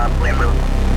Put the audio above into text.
Mount Blue Moon.